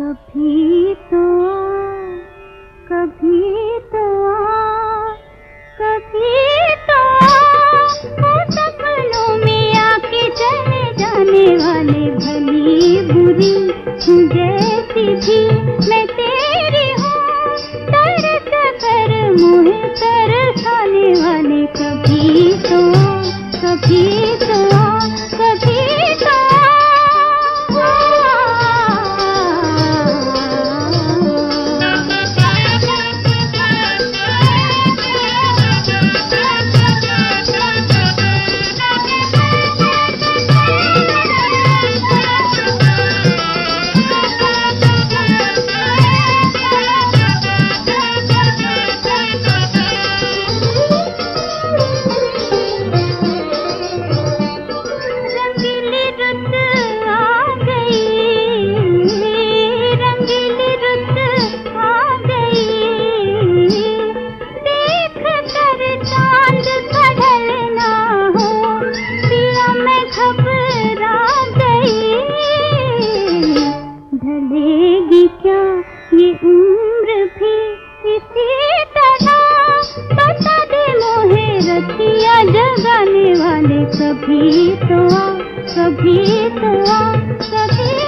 कभी तो कभी तो कभी तो सपनों में आके चले जाने वाले भली बुरी जैसी भी मैं तेरी हूँ पर कर मुझे तरसाने वाले। कभी तो कभी तो कभी तो गाने वाले कभी तो। आ कभी तो आ कभी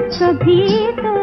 तो